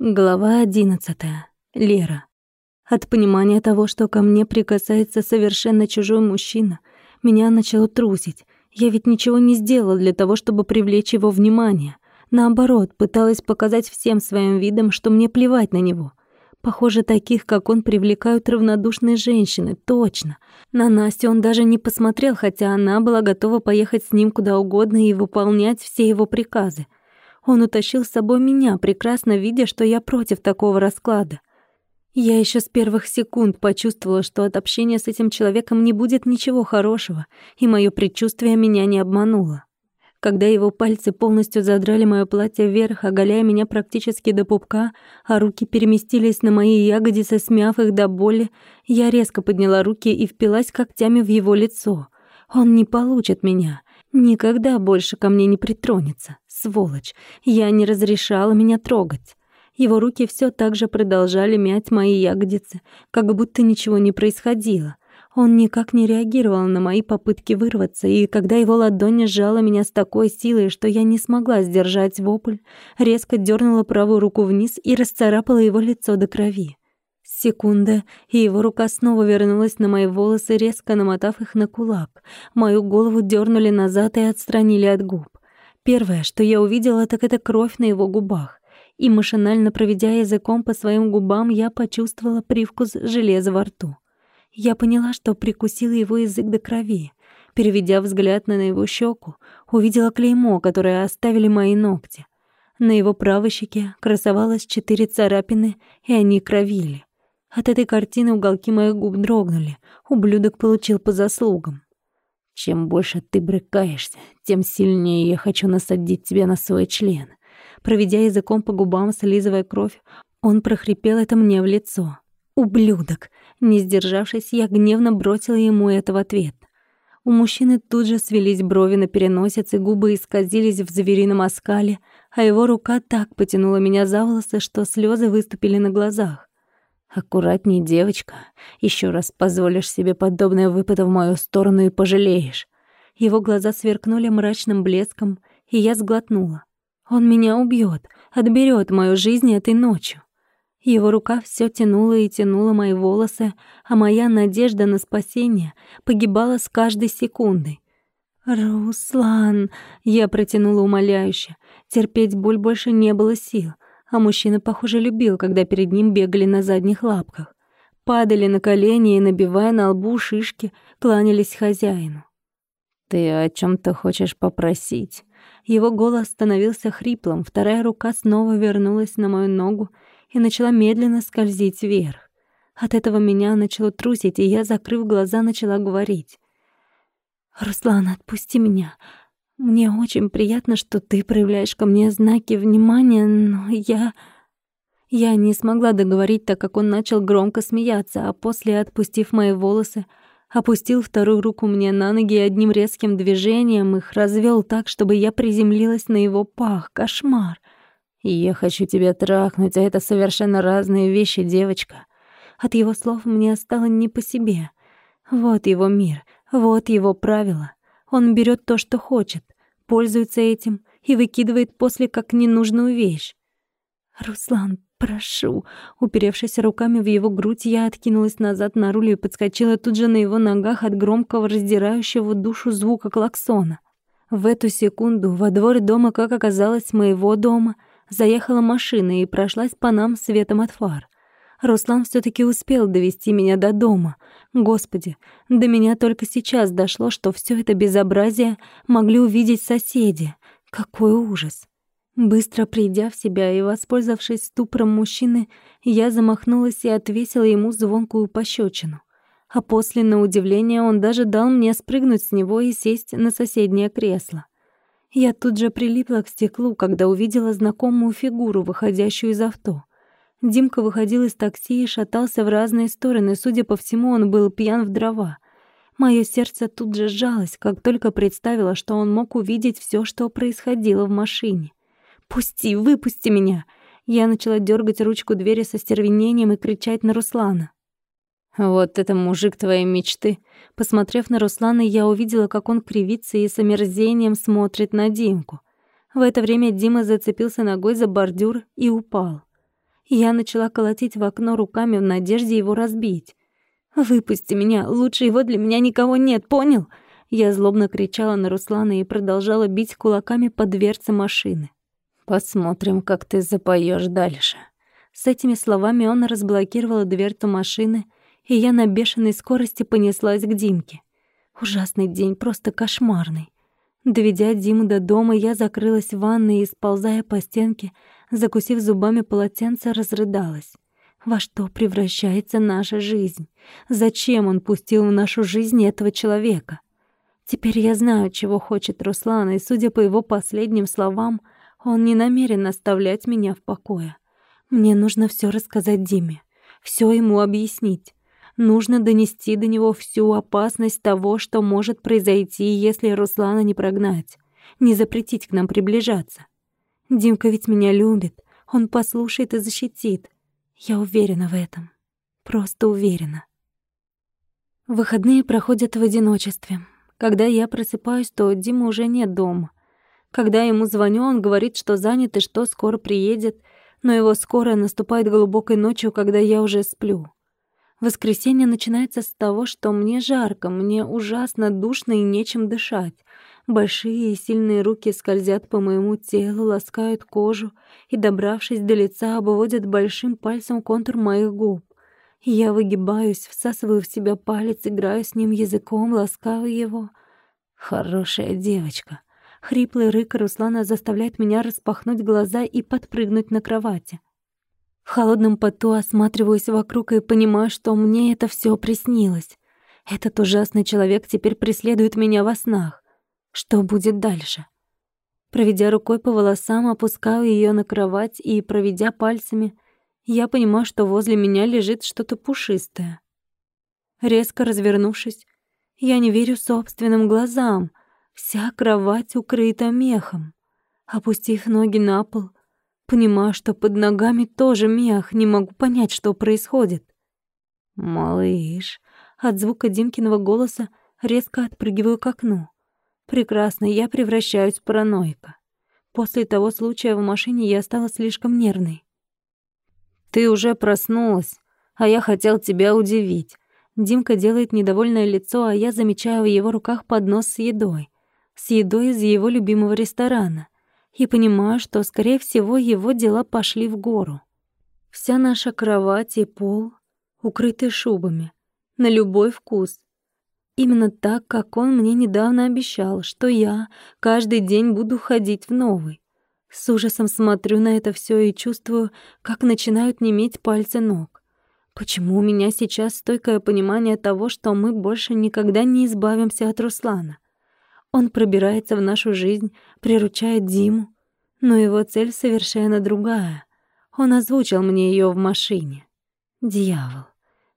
Глава одиннадцатая. Лера. От понимания того, что ко мне прикасается совершенно чужой мужчина, меня начало трусить. Я ведь ничего не сделала для того, чтобы привлечь его внимание. Наоборот, пыталась показать всем своим видом, что мне плевать на него. Похоже, таких, как он, привлекают равнодушные женщины, точно. На Настю он даже не посмотрел, хотя она была готова поехать с ним куда угодно и выполнять все его приказы. Он утащил с собой меня, прекрасно видя, что я против такого расклада. Я еще с первых секунд почувствовала, что от общения с этим человеком не будет ничего хорошего, и мое предчувствие меня не обмануло. Когда его пальцы полностью задрали моё платье вверх, оголяя меня практически до пупка, а руки переместились на мои ягодицы, смяв их до боли, я резко подняла руки и впилась когтями в его лицо. Он не получит меня. Никогда больше ко мне не притронется. Сволочь, я не разрешала меня трогать. Его руки все так же продолжали мять мои ягодицы, как будто ничего не происходило. Он никак не реагировал на мои попытки вырваться, и когда его ладонь сжала меня с такой силой, что я не смогла сдержать вопль, резко дернула правую руку вниз и расцарапала его лицо до крови. Секунда, и его рука снова вернулась на мои волосы, резко намотав их на кулак. Мою голову дернули назад и отстранили от губ. Первое, что я увидела, так это кровь на его губах. И машинально проведя языком по своим губам, я почувствовала привкус железа во рту. Я поняла, что прикусила его язык до крови. Переведя взгляд на его щеку, увидела клеймо, которое оставили мои ногти. На его правой щеке красовалось четыре царапины, и они кровили. От этой картины уголки моих губ дрогнули. Ублюдок получил по заслугам. Чем больше ты брыкаешься, тем сильнее я хочу насадить тебя на свой член. Проведя языком по губам, слизывая кровь, он прохрипел это мне в лицо. «Ублюдок!» Не сдержавшись, я гневно бросила ему это в ответ. У мужчины тут же свелись брови на переносице, губы исказились в зверином оскале, а его рука так потянула меня за волосы, что слезы выступили на глазах. Аккуратней, девочка. Еще раз позволишь себе подобное выпада в мою сторону и пожалеешь. Его глаза сверкнули мрачным блеском, и я сглотнула. Он меня убьет, отберет мою жизнь этой ночью. Его рука все тянула и тянула мои волосы, а моя надежда на спасение погибала с каждой секундой. «Руслан!» — я протянула умоляюще. Терпеть боль больше не было сил — а мужчина, похоже, любил, когда перед ним бегали на задних лапках. Падали на колени и, набивая на лбу шишки, кланялись хозяину. «Ты о чем то хочешь попросить?» Его голос становился хриплым, вторая рука снова вернулась на мою ногу и начала медленно скользить вверх. От этого меня начало трусить, и я, закрыв глаза, начала говорить. «Руслан, отпусти меня. Мне очень приятно, что ты проявляешь ко мне знаки внимания, но я... Я не смогла договорить, так как он начал громко смеяться, а после, отпустив мои волосы, опустил вторую руку мне на ноги и одним резким движением их развел так, чтобы я приземлилась на его пах. Кошмар. «Я хочу тебя трахнуть, а это совершенно разные вещи, девочка». От его слов мне стало не по себе. Вот его мир, вот его правила. Он берет то, что хочет, пользуется этим и выкидывает после как ненужную вещь. «Руслан, прошу!» Уперевшись руками в его грудь, я откинулась назад на руль и подскочила тут же на его ногах от громкого раздирающего душу звука клаксона. В эту секунду во двор дома, как оказалось, моего дома, заехала машина и прошлась по нам светом от фар. Руслан все таки успел довести меня до дома. Господи, до меня только сейчас дошло, что все это безобразие могли увидеть соседи. Какой ужас! Быстро придя в себя и воспользовавшись ступором мужчины, я замахнулась и отвесила ему звонкую пощечину. А после, на удивление, он даже дал мне спрыгнуть с него и сесть на соседнее кресло. Я тут же прилипла к стеклу, когда увидела знакомую фигуру, выходящую из авто. Димка выходил из такси и шатался в разные стороны. Судя по всему, он был пьян в дрова. Моё сердце тут же сжалось, как только представила, что он мог увидеть всё, что происходило в машине. «Пусти, выпусти меня!» Я начала дёргать ручку двери со стервенением и кричать на Руслана. «Вот это мужик твоей мечты!» Посмотрев на Руслана, я увидела, как он кривится и с омерзением смотрит на Димку. В это время Дима зацепился ногой за бордюр и упал. Я начала колотить в окно руками в надежде его разбить. «Выпусти меня, лучше его для меня никого нет, понял?» Я злобно кричала на Руслана и продолжала бить кулаками по дверце машины. «Посмотрим, как ты запоешь дальше». С этими словами он разблокировал дверцу машины, и я на бешеной скорости понеслась к Димке. Ужасный день, просто кошмарный. Доведя Диму до дома, я закрылась в ванной и, сползая по стенке, закусив зубами полотенце, разрыдалась. Во что превращается наша жизнь? Зачем он пустил в нашу жизнь этого человека? Теперь я знаю, чего хочет Руслан, и, судя по его последним словам, он не намерен оставлять меня в покое. Мне нужно все рассказать Диме, все ему объяснить. Нужно донести до него всю опасность того, что может произойти, если Руслана не прогнать, не запретить к нам приближаться. Димка ведь меня любит, он послушает и защитит. Я уверена в этом. Просто уверена. Выходные проходят в одиночестве. Когда я просыпаюсь, то Дима уже нет дома. Когда ему звоню, он говорит, что занят и что скоро приедет, но его скорая наступает глубокой ночью, когда я уже сплю. Воскресенье начинается с того, что мне жарко, мне ужасно душно и нечем дышать. Большие и сильные руки скользят по моему телу, ласкают кожу и, добравшись до лица, обводят большим пальцем контур моих губ. Я выгибаюсь, всасываю в себя палец, играю с ним языком, ласкаю его. Хорошая девочка. Хриплый рык Руслана заставляет меня распахнуть глаза и подпрыгнуть на кровати. В холодном поту осматриваюсь вокруг и понимаю, что мне это все приснилось. Этот ужасный человек теперь преследует меня во снах. Что будет дальше? Проведя рукой по волосам, опускаю ее на кровать и, проведя пальцами, я понимаю, что возле меня лежит что-то пушистое. Резко развернувшись, я не верю собственным глазам. Вся кровать укрыта мехом. Опустив ноги на пол, понимаю, что под ногами тоже мех, не могу понять, что происходит. «Малыш», от звука Димкиного голоса резко отпрыгиваю к окну. Прекрасно, я превращаюсь в параноика. После того случая в машине я стала слишком нервной. Ты уже проснулась, а я хотел тебя удивить. Димка делает недовольное лицо, а я замечаю в его руках поднос с едой. С едой из его любимого ресторана. И понимаю, что, скорее всего, его дела пошли в гору. Вся наша кровать и пол укрыты шубами. На любой вкус. Именно так, как он мне недавно обещал, что я каждый день буду ходить в новый. С ужасом смотрю на это все и чувствую, как начинают неметь пальцы ног. Почему у меня сейчас стойкое понимание того, что мы больше никогда не избавимся от Руслана? Он пробирается в нашу жизнь, приручает Диму, но его цель совершенно другая. Он озвучил мне ее в машине. Дьявол,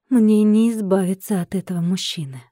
мне не избавиться от этого мужчины.